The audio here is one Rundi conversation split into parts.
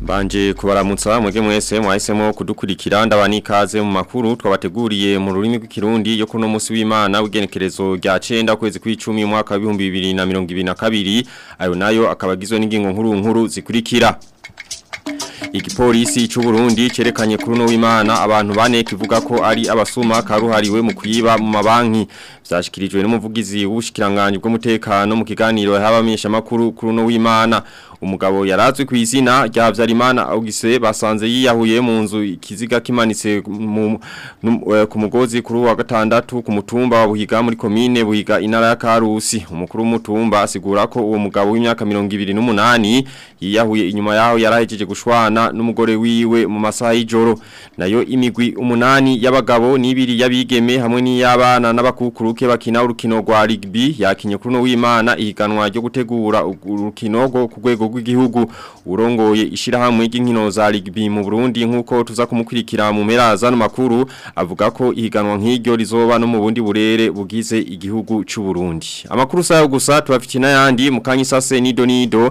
Banje kubaramutsa mwege mwese mwahisemo kudukurikira ndabanikaze mu makuru twabateguriye mu rurimi rw'ikirundi yo kuno musuima w'Imana w'igenekerezo rya 9 kwezi kw'icumi mwaka na 2022 ayo nayo akabagizwe n'ingingo nkuru nkuru zikurikira Igipolisi c'uburundi cerekanye kuri no w'Imana abantu bane kivuga ko ari abasuma karuhariwe mu kwiba mu mabanki byashikirijwe n'umuvugizi w'ubushikiranganje bw'umutekano mu kiganiro habamenyesha makuru kuruno no w'Imana umugabo yari azwi ku izina rya Habyarimana Augustin basanze yiyahuye mu nzu ikiziga kimanitse eh, ku mugozi kuri wa gatandatu ku mutumba wa Buhiga muri komine Buhiga inara ya Karusi umukuru w'umutumba asigura ko uwo mugabo w'imyaka 28 yiyahuye inyuma yaho yarahejeje gushwana n'umugore wiwe mu masaha y'ijoro nayo imigwi umunani y'abagabo n'ibiri yabigeme hamwe n'iyabana n'abakukuruke bakina urukino rwa rugby yakinye kuri no w'Imana ihiganwa ryo gutegura urukino rwo ku rwego rw'igihugu urongoye ishyirahamwe ry'inkino za rugby mu Burundi nkuko tuza kumukurikira mu mpera zano avuga ko ihiganwa nk'iryo rizoba no mu bundi burere bugize igihugu cy'u Burundi amakuru sayo gusa tubafite n'ayandi mu kanyisase nido nido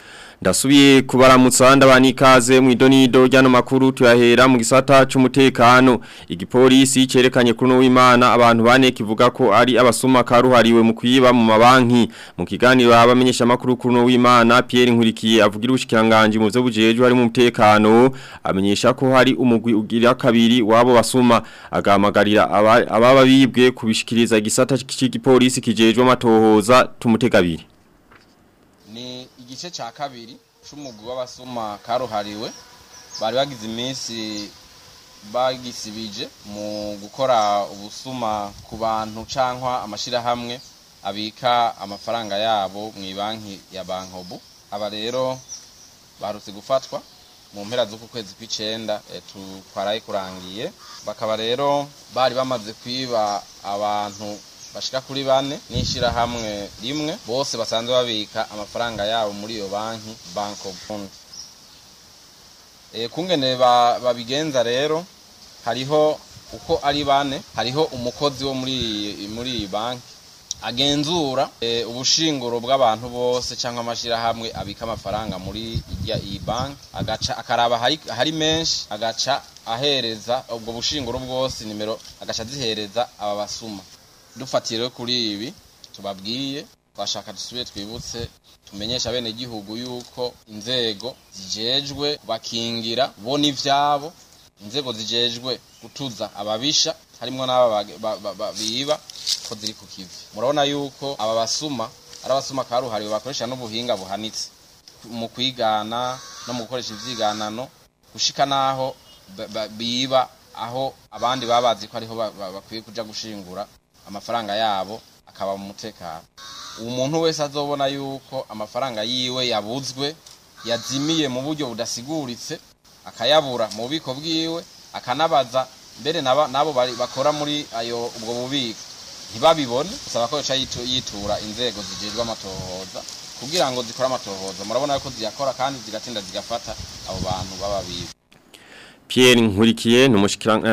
ndasubiye kubaramutsa ndabana ikaze mu idonido ryano makuru tuyahera mu gisata cy'umutekano igipolisi cyerekanye kuno w'Imana abantu bane kivuga ko ari abasuma karuhariwe mu kwiba mu mabanki mu kiganiro abamenyesha makuru kuno w'Imana Pierre Nkurikiye avugira ubushikiranganje mu byo bujeje hari mu mutekano amenyesha ko hari umugwi ugira kabiri wabo basuma agamagarira ababa bibwe kubishikiriza igisata cy'igipolisi kijeje amatohoza tumutegabiri igice cya kabiri cy'umugwi w'abasuma karuhariwe bari bagize iminsi bagisibije mu gukora ubusuma ku bantu cyangwa amashyirahamwe abika amafaranga yabo mu banki ya bankobu aba rero barutse gufatwa mu mpera z'uku kwezi kw'icyenda eh, twaraye bakaba rero bari bamaze kwiba abantu bashika kuri bane n'ishyirahamwe rimwe bose basanzwe babika amafaranga yabo muri iyo banki banko bundi eh, kungene babigenza rero hariho uko ari bane hariho umukozi wo muri iyi banki agenzura eh, ubushinguro bw'abantu bose cyangwa amashyirahamwe abika amafaranga muri iyi banki agaca akaraba hari menshi agaca ahereza ubwo bushinguro bwose nimero agaca azihereza aba basuma dufatira kuri ibi tubabwiye twashaka dusubire twibutse tumenyesha bene igihugu yuko inzego zijejwe bakingira bo n'ibyabo inzego zijejwe gutuza ababisha harimo n'aba biba ko ziri ku kivi murabona yuko aba basuma ari abasuma karuhariwe bakoresha n'ubuhinga buhanitse mu kwigana no mu gukoresha ibyiganano gushika n'aho biba aho abandi babazi ko ariho bakwiye kujya gushingura amafaranga yabo akaba mu mutekano umuntu wese azobona yuko amafaranga yiwe yabuzwe yazimiye mu buryo budasiguritse akayabura mu bubiko bwiwe akanabaza mbere n'abo bakora muri ayo ubwo bubiko ntibabibone bisaba ko yitura inzego zigejwe amatohoza kugira ngo zikore amatohoza murabona ko ziyakora kandi zigatinda zigafata abo bantu baba biwe Pierre Nkurikiye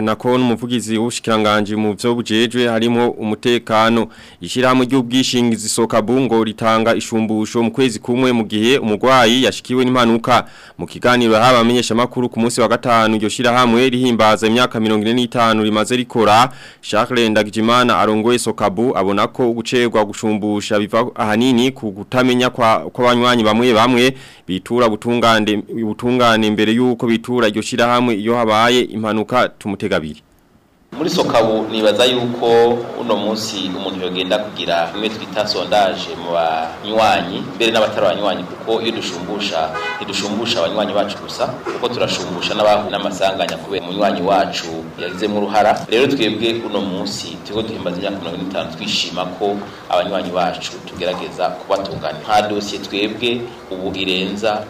nako n'umuvugizi w'ubushikiranganje mu byo bujejwe harimo umutekano ishyirahamwe ry'ubwishingizi Sokabungo ritanga ishumbusho mu kwezi kumwe mu gihe umugwayi yashikiwe n'impanuka mu kiganiro haba amenyesha makuru ku munsi wa gatanu iryo shirahamwe rihimbaza imyaka 45 rimaze rikora Charles Ndagijimana arongoye Sokabu abona ko gucerwa gushumbusha biva ahanini ku gutamenya kwa kw'abanywanyi bamwe bamwe bitura butungande butungane imbere yuko bitura iryo shirahamwe iyo habaye impanuka tumutega abiri muri sokabu nibaza yuko uno munsi umuntu yogenda kugira imwe twita sondaje mu banywanyi mbere n'abatari abanywanyi kuko iyo dushumbusha ntidushumbusha abanywanyi bacu gusa kuko turashumbusha n'abahu n'amasanganya kubera umunywanyi wacu yagizemo uruhara rero twebwe uno munsi turiho duhimbaza imyaka mirongo itanu twishima ko abanywanyi bacu tugerageza kubatunganya nta dosiye twebwe ubu irenza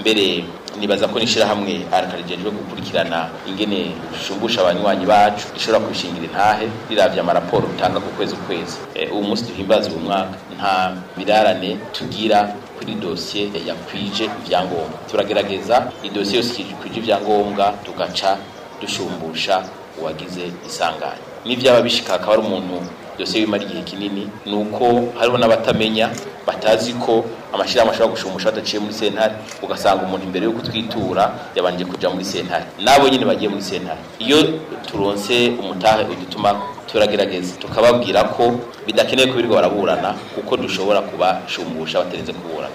mbere nibaza ko n'ishyirahamwe arakarije ryo gukurikirana ingene ushumbusha abanywanyi bacu rishobora kwishingira intahe riravye amaraporo bitanga ku kwezi kwezi eh, ubu munsi duhimbaza uyu mwaka nta birarane tugira kuri dosiye yakwije ibyangombwa turagerageza idosiye yose kwije ibyangombwa tugaca dushumbusha uwagize isanganya n’ibyaba bishika akaba ari umuntu Yose bimara igihe kinini ni uko hariho n'abatamenya batazi ko amashyirahamwe ashobora gushumusha badaciye muri sentare ugasanga umuntu imbere yo kutwitura yabanje kujya muri sentare nabo nyine bagiye muri sentare iyo turonse umutahe udutuma turagerageza tukababwira ko bidakeneye kubirwa baraburana kuko dushobora kubashumusha batarenze kuburana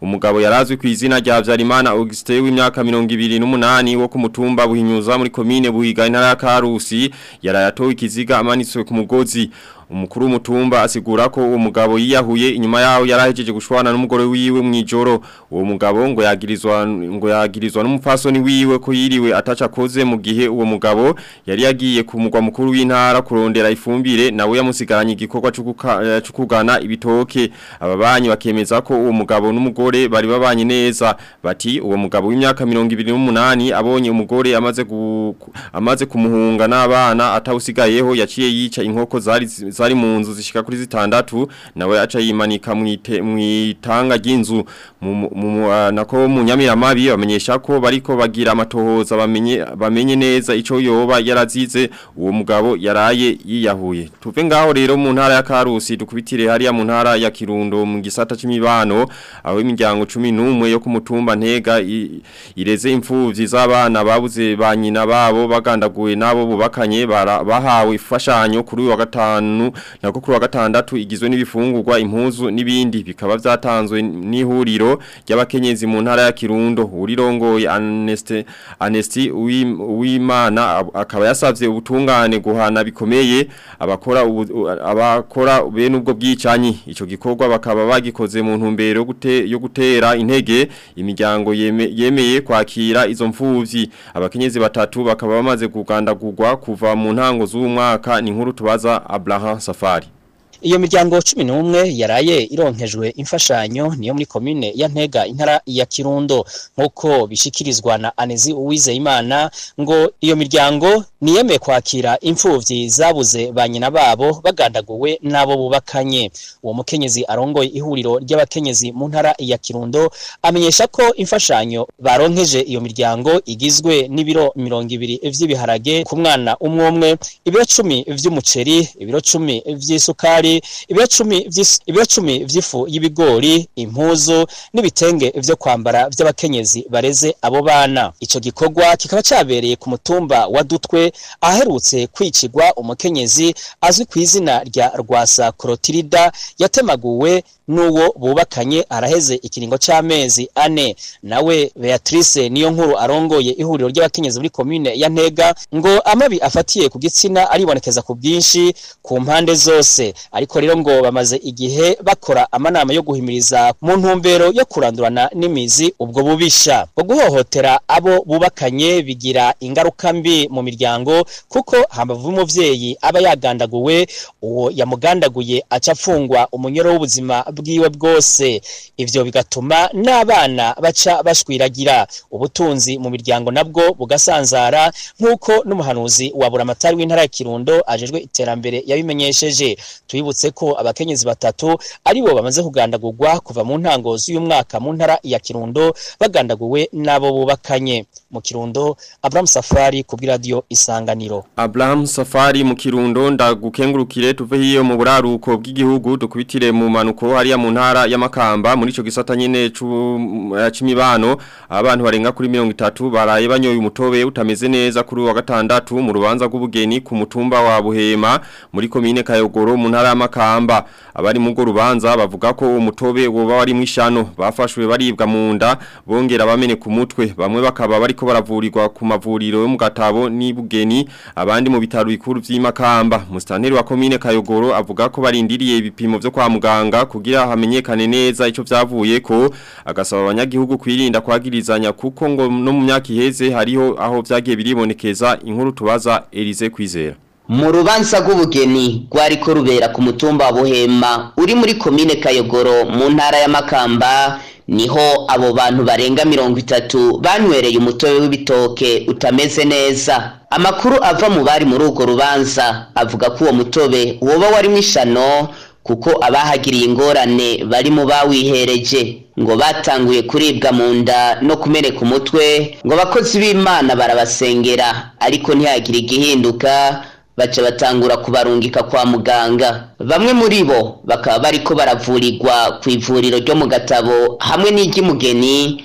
umugabo yarazwi ku izina rya Byarimana Auguste w'imyaka n’umunani wo ku mutumba buhinyuza muri Komine buhiga intara ya Karusi yarayatowe ikiziga amanitswe ku mugozi umukuru w'umutumba asigura ko uwo mugabo yiyahuye inyuma yaho yarahejeje gushwana n'umugore wiwe mu ijoro uwo mugabo ngo yagirizwa ngo yagirizwa n'umupfasoni wiwe ko yiriwe ataca koze mu gihe uwo mugabo yari yagiye ku mugwa mukuru w'intara kurondera ifumbire nawe yamusigaranye igikorwa cyo eh, kugana ibitoke ababanyi bakemeza ko uwo mugabo n'umugore bari babanye neza bati uwo mugabo w'imyaka 28 abonye umugore amaze amaze kumuhunga n'abana atawusigayeho yaciye yica inkoko zari zari mu nzu zishika kuri zitandatu nawe aca yimanika mwitanga mu ah, nako mu nyamiramabi bamenyesha ko bariko bagira amatohoza bamenye bamenye neza ico yoba yarazize uwo mugabo yaraye yiyahuye tuve ngaho rero mu ntara ya Karusi dukubitire hariya mu ntara ya Kirundo mu gisata c'imibano aho imiryango 11 yo kumutumba ntega ireze imfuvyi z'abana babuze ba nyina babo bagandaguye nabo bubakanye bahawe ifashanyo kuri uyu wa gatanu y'abantu nako wa gatandatu igizwe n'ibifungurwa impuzu n'ibindi bikaba byatanzwe n'ihuriro ry'abakenyezi mu ntara ya Kirundo urirongoye Aneste Anesti uwimana akaba yasavye ubutungane guhana bikomeye abakora abakora bene n'ubwo bwicanyi ico gikorwa bakaba bagikoze mu ntumbero yo gutera intege imiryango yemeye kwakira izo mfuvyi abakenyezi batatu bakaba bamaze kugandagurwa kuva mu ntango z'umwaka ni nkuru tubaza Abraham Safari. iyo miryango cumi n'umwe yaraye ironkejwe imfashanyo niyo muri komine ya ntega intara ya kirundo nk'uko bishyikirizwa na anezi uwizeyimana ngo iyo miryango niyemeye kwakira imfubyi zabuze ba nyina babo bagandaguwe n'abo bubakanye uwo mukenyezi arongoye ihuriro ry'abakenyezi mu ntara ya kirundo amenyesha ko imfashanyo baronkeje iyo miryango igizwe n'ibiro mirongo ibiri by'ibiharage ku mwana umwe umwe ibiro cumi by'umuceri ibiro cumi by'isukari ibiro cumi by'ifu y'ibigori impuzu n'ibitenge byo kwambara by'abakenyezi bareze abo bana icyo gikorwa kikaba cyabereye ku mutumba wa dutwe ahaherutse kwicirwa umukenyezi azwi ku izina rya rwasa korotirida yatemaguwe n'uwo bubakanye araheze ikiringo cy'amezi ane nawe beatrice niyo nkuru arongoye ihuriro ry'abakenyezi muri komine ya ntega ngo amabi afatiye ku gitsina aribonekeza ku bwinshi ku mpande zose ariko rero ngo bamaze igihe bakora amanama yo guhimiriza mu ntumbero yo kurandurana n'imizi ubwo bubisha bwo guhohotera abo bubakanye bigira ingaruka mbi mu miryango kuko hambavu umubyeyi aba yagandaguwe uwo yamugandaguye aca afungwa umunyoro w'ubuzima bwiwe bwose ibyo bigatuma n'abana baca bashwiragira ubutunzi mu miryango nabwo bugasanzara nk'uko n'umuhanuzi wa buramatari w'intara ya kirundo ajejwe iterambere yabimenyesheje tuyi twibutse ko abakenyezi batatu aribo bamaze kugandagurwa kuva mu ntango z'uyu mwaka mu ntara ya kirundo bagandaguwe n'abo bubakanye mu kirundo Abraham Safari ku bw'iradiyo isanganiro Abraham Safari mu kirundo ndagukengurukire tuve hiyo mu buraruko bw'igihugu dukubitire mu manuko hariya mu ntara y'amakamba muri ico gisata nyene eh, c'imibano abantu barenga kuri itatu baraye banyoye umutobe utameze neza kuri wa gatandatu mu rubanza rw'ubugeni ku mutumba wa Buhema muri komine Kayogoro mu ntara Makamba abari mu rubanza bavuga ko umutobe woba wari mw'ishano bafashwe baribwa mu nda bongera bamene ku mutwe bamwe bakaba bariko baravurirwa ku mavuriro yo mu gatabo n'ibugeni abandi mu bitaro bikuru vy'imakamba mustanteri wa commune Kayogoro avuga ko barindiriye ibipimo byo kwa muganga kugira hamenyekane neza ico byavuye ko agasaba abanyagihugu kwirinda kwagirizanya kuko ngo no mu myaka iheze hariho aho byagiye biribonekeza inkuru tubaza Elise Kwizera mu rubanza rw'ubugeni rwari ko rubera ku mutumba wa buhema uri muri komine kayogoro mu ntara ya makamba niho abo bantu barenga mirongo itatu banywereye umutobe w'ibitoke utameze neza amakuru ava mu bari muri urwo rubanza avuga ko uwo mutobe woba warimo ishano kuko abahagiriye ingorane barimo bawihereje ngo batanguye kuribwa mu nda no kumeneka umutwe ngo abakozi b'imana barabasengera ariko ntihagire igihinduka baca batangura kubarungika kwa muganga bamwe muri bo bakaba bariko baravurirwa ku ivuriro ryo mu gatabo hamwe n'iry'umugeni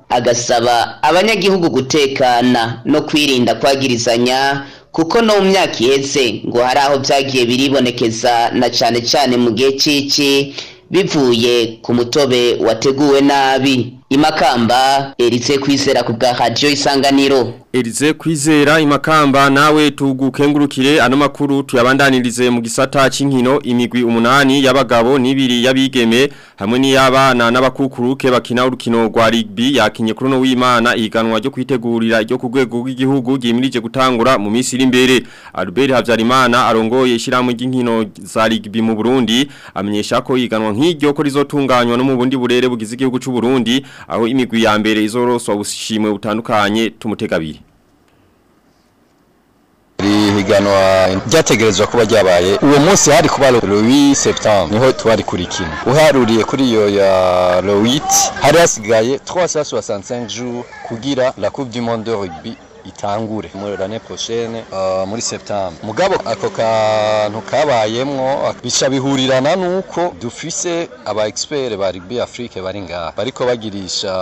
agasaba abanyagihugu gutekana no kwirinda kwagirizanya kuko no mu myaka iheze ngo hari aho byagiye biribonekeza na cyane cyane mu gihe cy'iki bivuye ku mutobe wateguwe nabi imakamba erize kwizera ku bwa radiyo isanganiro erize kwizera imakamba nawe tugukengurukire ano makuru tuyabandanirize mu gisata cy'inkino imigwi umunani y'abagabo n'ibiri y'abigeme hamwe n'iy'abana n'abakukuruke bakina urukino rwa rigbi yakinye kuri uno w'imana iganwa ryo kwitegurira ryo ku rwego rw'igihugu ryimirije gutangura mu minsi iri imbere albert habyarimana arongoye ishyirahamwe ry'inkino za rigbi mu burundi amenyesha ko iganwa nk'iryo ko rizotunganywa no mu bundi burere bugize igihugu cy'u burundi aho imigwi ya mbere izoroswa bushimwe butandukanye tumutega abiri higanwa ryategerezwa kuba ryabaye uwo munsi hari kuba Louis Septembre niho twari kuri kino uharuriye kuri iyo ya Louis hari hasigaye 365 jours kugira la Coupe du Monde de rugby itangure muri rane prochaine uh, muri septembre mugabo ako kantu kabayemwo bica bihurirana nuko dufise aba expert bari rugby afrique bari ngaha bariko bagirisha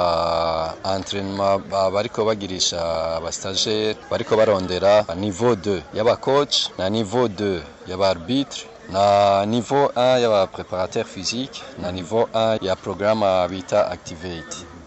uh, entraînement bariko bagirisha aba stagiaire bariko barondera niveau 2 y'aba coach na niveau 2 y'aba arbitre na niveau 1 y'aba préparateur physique na niveau 1 ya programme Vita activate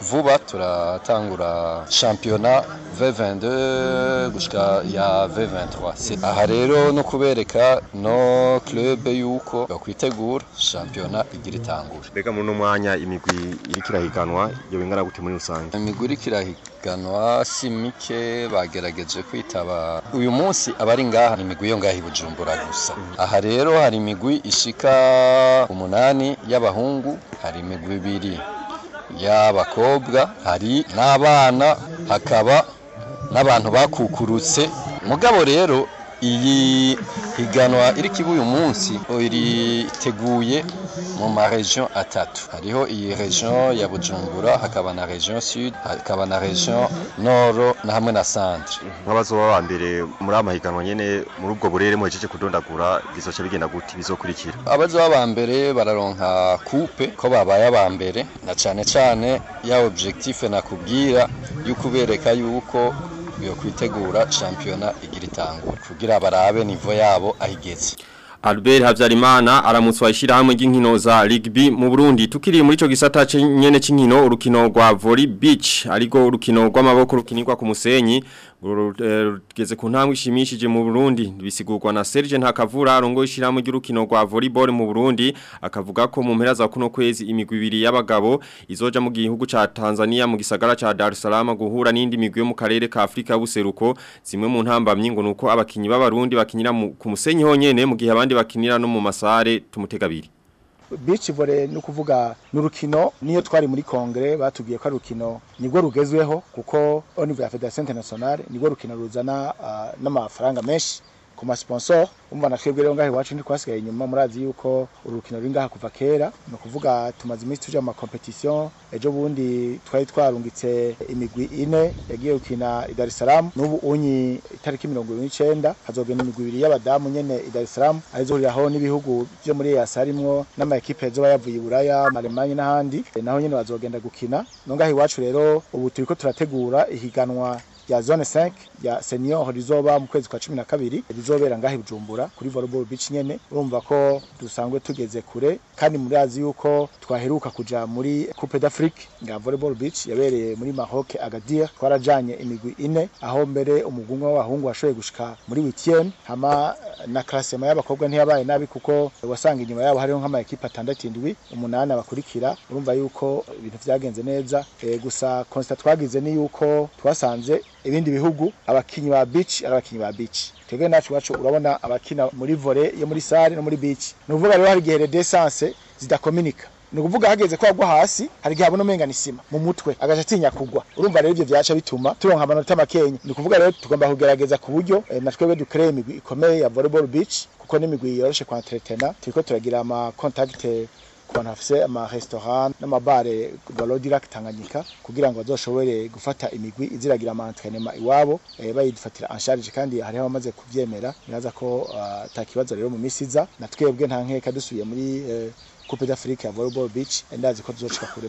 vuba turatangura championnat V22 ya v aha rero no kubereka no club ikipe y'uko bakwitegura shampiyona igira itangure mbega muri uno mwanya imigwi iriko irahiganwa iyo bingana gute muri rusange imigwi iriko irahiganwa si mike bagerageje kwitaba uyu munsi abari ngaha ni imigwi yo ngaha i bujumbura gusa aha rero hari imigwi ishika umunani y'abahungu hari imigwi ibiri y'abakobwa hari n'abana hakaba n'abantu bakukurutse mugabo rero iyi higanwa iri kibuye munsi iriteguye mu maregion atatu hariho iyi region ya Bujumbura hakaba na region sud hakaba na region noro na hamwe na centre nk'abazoba ba mbere muri amahiganwa nyine muri ubwo burere mu cece kudondagura bizoce bigenda guti bizokurikira abazoba ba mbere bararonka kupe ko babaye ba mbere na cyane cyane ya objectif nakubwira kubwira yukubereka yuko yo kwitegura shampiyona igira itangura kugira barabe nivo yabo ahigeze Albert Havyarimana aramutswa ishirahamwe ry'inkino za rugby mu Burundi tukiri muri ico gisata nyene c'inkino urukino rwa volley beach ariko urukino rw'amaboko rukinirwa ku musenyi rugeze ku ntambwe ishimishije mu Burundi bisigurwa na Serge Ntakavura arongoye ishyiramo ry'urukino rwa volleyball mu Burundi akavuga ko mu mpera za kuno kwezi imigwi ibiri y'abagabo izoja mu gihugu ca Tanzania mu gisagara ca Dar es guhura n'indi migwe yo mu karere ka Afrika buseruko zimwe mu ntambamye nuko abakinyi b'abarundi bakinira ku musenyi honyene mu gihe abandi bakinira no mu masare tumutega bici vore ni ukuvuga ni niyo twari muri kongere batubwiye ko ari urukino nibwo rugezweho kuko au niveau ya federation internationale nibwo rukino ruzana ah, n'amafaranga menshi ku masponsor umva na twebwe rero ngahe wacu ntikwasigaye inyuma murazi yuko urukino ruri ngaha kuva kera ni ukuvuga tumaze iminsi tuje mu makompetisiyo ejo bundi twari twarungitse imigwi ine yagiye gukina i Dar es n'ubu unyi itariki mirongo irindwi n'icenda hazogenda imigwi ibiri y'abadamu nyene i Dar es Salaam n'ibihugu byo muri EAC harimwo n'amakipe ejo bayavuye i Buraya Alemanya n'ahandi naho nyene bazogenda gukina no iwacu rero ubu turiko turategura ihiganwa ya zone 5 ya senior rizoba mu kwezi kwa 12 rizobera ngahe Bujumbura kuri volleyball beach nyene urumva ko dusanzwe tugeze kure kandi muri azi yuko twaheruka kuja muri Coupe d'Afrique ya volleyball beach yabereye muri Maroc Agadir twarajanye imigwi ine aho mbere umugungwa w'abahungu washoboye gushika muri weekend hama na klasema y'abakobwa ntiyabaye nabi kuko wasanga inyuma yabo hariho nk'ama ekipa 6 indwi umunani abakurikira urumva yuko ibintu byagenze neza eh, gusa constat twagize ni yuko twasanze ibindi bihugu abakinyi ba beach ari abakinyi ba beach twebwe nacu wacu urabona abakina muri volley yo muri salle no muri beach nuvuga rero hari gihe redesanse zidakominika ni ukuvuga hageze ko agwa hasi hari igihe abona umenya isima mu mutwe agaca atinya kugwa urumva rero ibyo byaca bituma turonka amanota makenya ni ukuvuga rero tugomba kugerageza ku buryo eh, na twebwe dukoreye imigwi ikomeye ya volleyball beach kuko n'imigwi yoroshe kwa entretena turiko turagira ama eh, abantu bafite amaresitora n'amabare barodira Tanganyika kugira ngo bazoshobore gufata imigwi iziragira amantenema iwabo eh, bayidufatira ansharije kandi hari abamaze kubyemera niraza ko atakibazo ah, rero mu misiza na twebwe nta nkeka dusubiye muri eh, Coupe d'Afrique ya Volleyball Beach eh, ndazi ko tuzoshika kure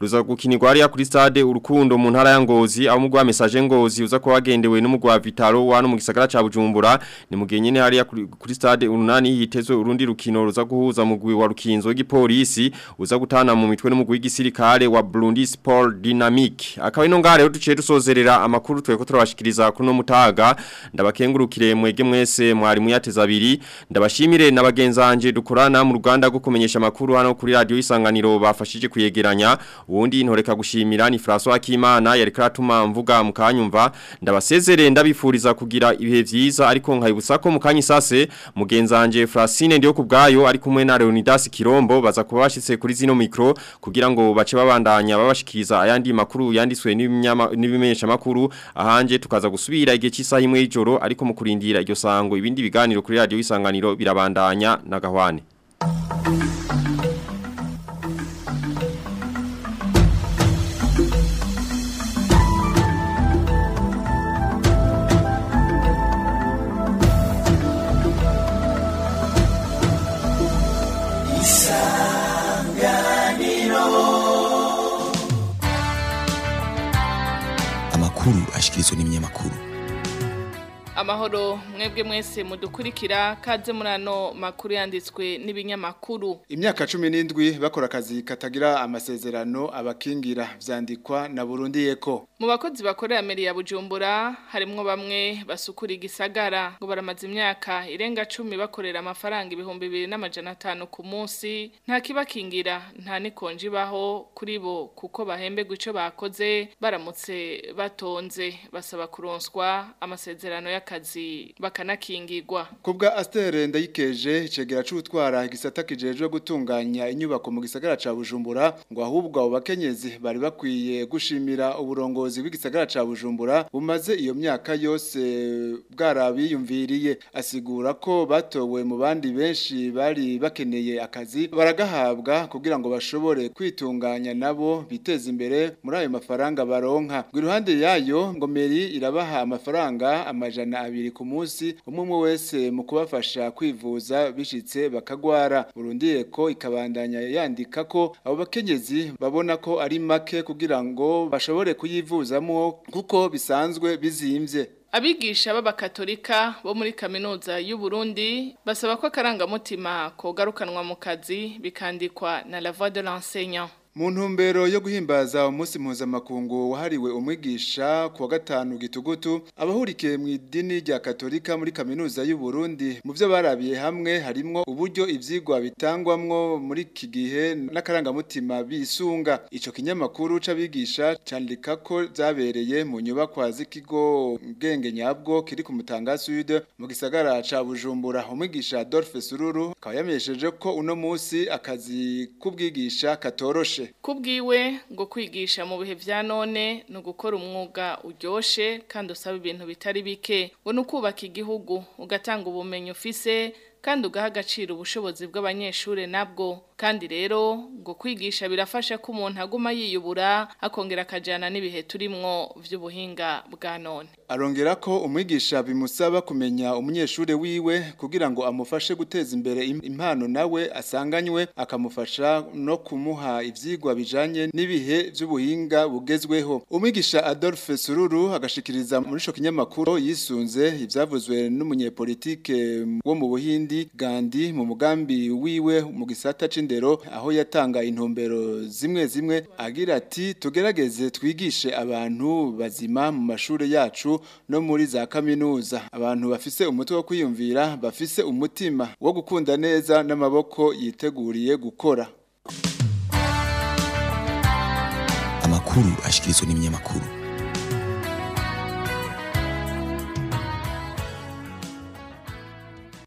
ruza gukinirwa hariya kuri stade urukundo mu ntara ya Ngozi aho umugwa Message Ngozi uza kuba wagendewe n'umugwa Vitalo no mu gisagara ca Bujumbura ni mugenye ne hariya kuri stade urunani yitezwe urundi rukino ruza guhuza umugwi wa Rukinzo w'igipolisi polisi uza kutana mu mitwe n'umugwi w'igisirikare wa Burundi Sport Dynamic akaba ino ngare duciye dusozerera amakuru tweko turabashikiriza kuno mutaga ndabakengurukire mwege mwese mwari muyateza abiri ndabashimire na bagenzanje dukorana mu ruganda rwo kumenyesha amakuru hano kuri radio isanganiro bafashije kuyegeranya uwundi ntoreka gushimira ni François Kimana yari karatuma mvuga mukanyumva ndabasezere ndabifuriza kugira ibihe vyiza ariko nkayibutsa ko mugenza anje Frasine ndiyo kubgayo ari kumwe na Leonidas Kirombo baza kuba bashyitse kuri zino micro kugira ngo bace babandanya babashikiriza ayandi makuru yanditswe n'ibimenyeshamakuru ahanje tukaza gusubira igihe cy'isaha imwe y'ijoro ariko mu kurindira sango ibindi biganiro kuri Radio y'isanganiro birabandanya na gahwane y'abanyamakuru amahoro mwebwe mwese mudukurikira kaze murano makuru yanditswe n'ibinyamakuru imyaka cumi n'indwi bakora akazi katagira amasezerano abakingira byandikwa na burundi yeko mu bakozi bakorera meri ya bujumbura harimo bamwe basukura igisagara ngo baramaze imyaka irenga cumi bakorera amafaranga ibihumbi bibiri n'amajana atanu ku munsi nta kibakingira nta nikonje ibaho kuri bo kuko bahembe icyo bakoze baramutse batonze basaba kuronswa amasezerano y'akazi bakanakingirwa ku bwa asiteri ndayikeje icegera cy'utwara igisata kijejwe gutunganya inyubako mu gisagara cya bujumbura ngo ahubwo abo bakenyezi bari bakwiye gushimira uburongozi ubuyobozi bw'igisagara ca Bujumbura bumaze iyo myaka yose bwarabiyumviriye asigura ko batowe mu bandi benshi bari bakeneye akazi baragahabwa kugira ngo bashobore kwitunganya nabo biteza imbere muri ayo mafaranga baronka iruhande yayo ngomeri irabaha amafaranga amajana abiri ku munsi umwe umwe wese mu kubafasha kwivuza bishitse bakagwara burundiye ko ikabandanya yandika ko abo bakenyezi babona ko ari make kugira ngo bashobore kuyivuza bahuzamo kuko bisanzwe bizimbye abigisha b'abakatolika bo muri kaminuza y'u Burundi basaba ko akarangamutima kogarukanwa mu kazi bikandikwa na la voix de l'enseignant mu ntumbero yo guhimbaza umunsi mpuzamakungu wahariwe umwigisha ku wa gatanu gitugutu abahurikiye mu idini rya katolika muri kaminuza y'u Burundi mu byo barabiye hamwe harimo uburyo ibyigwa bitangwamwo muri iki gihe n'akarangamutima bisunga icyo kinyamakuru c'abigisha candika ko zabereye mu nyubakwa z'ikigo ubwenge nyabwo kiri ku Mutanga Sude mu gisagara ca Bujumbura umwigisha Adolphe Sururu akaba yamenyesheje ko uno munsi akazi k'ubwigisha katoroshe uryoshe kubwiwe ngo kwigisha mu bihe bya none ni gukora umwuga uryoshe kandi usaba ibintu bitari bike ngo ni igihugu ugatanga ubumenyi ufise kandi ugaha agaciro ubushobozi bw'abanyeshuri nabwo kandi rero ngo kwigisha birafasha ko umuntu aguma yiyubura akongera akajyana n'ibihe turimo by'ubuhinga bwa none arongera ko umwigisha bimusaba kumenya umunyeshuri wiwe kugira ngo amufashe guteza imbere impano nawe asanganywe akamufasha no kumuha ibyigwa bijanye n'ibihe by'ubuhinga bugezweho umwigisha Adolphe Sururu agashikiriza muri cyo kinyamakuru yisunze ibyavuzwe n'umunyepolitike wo mu Buhindi Gandhi mu mugambi wiwe mu gisata ndero aho yatanga intumbero zimwe zimwe agira ati tugerageze twigishe abantu bazima mu mashuri yacu no muri za kaminuza abantu bafise umutwe wo kwiyumvira bafise umutima wo gukunda neza n'amaboko yiteguriye gukora amakuru ashyikirizwa n'ibinyamakuru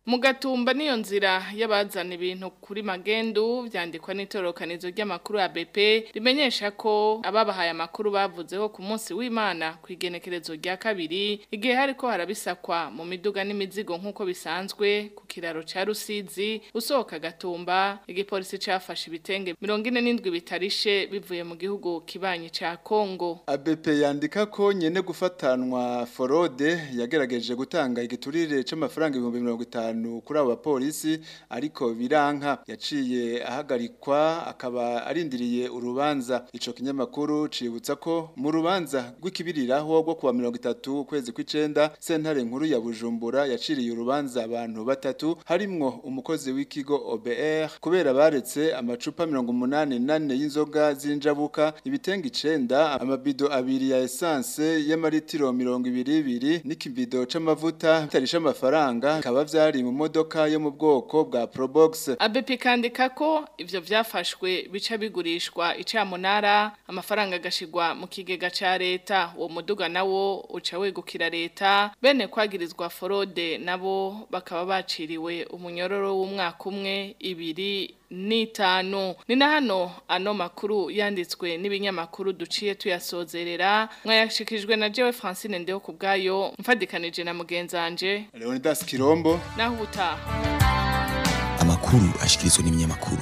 mu gatumba niyo nzira y'abazana ibintu kuri magendu byandikwa n'itorokanizo ry'amakuru ya BP rimenyesha ko ababahaye amakuru bavuzeho ku munsi w'Imana ku igenekerezo rya kabiri igihe hariko harabisakwa mu miduga n'imizigo nk'uko bisanzwe ku kiraro ca Rusizi usohoka gatumba igipolisi cyafashe ibitenge 47 bitarishe bivuye mu gihugu kibanyi ca Kongo ABP yandika ko nyene gufatanwa forode yagerageje gutanga igiturire c'amafaranga 50 ingorano kuri abo bapolisi ariko biranka yaciye ahagarikwa akaba arindiriye urubanza ico kinyamakuru cibutsa ko mu rubanza rw'ikibiriraho rwo kuwa 30 ukwezi kw'icenda sentare nkuru ya Bujumbura yaciriye urubanza abantu batatu harimwo umukozi w'ikigo OBR kubera baretse amacupa mirongo umunani 84 y'inzoga zinjabuka ibitenga 9 amabido abiri ya essence y'amaritiro ibiri n'ikibido c'amavuta tarisha amafaranga kaba vyari mu modoka yo mu bwoko bwa Probox ABP kandika ko ivyo vyafashwe bica bigurishwa icamunara amafaranga agashigwa mu kigega ca leta uwo muduga nawo uca wegukira leta bene kwagirizwa forode nabo bakaba baciriwe umunyororo w'umwaka umwe ibiri n'itanu ni na hano ano makuru yanditswe n'ibinyamakuru duciye tuyasozerera mwayashikijwe na jewe francine ndeho ku bwayo mfadikanije na mugenzanje leonidas kirombo naho ubutaha amakuru ashyikirizwa n'ibinyamakuru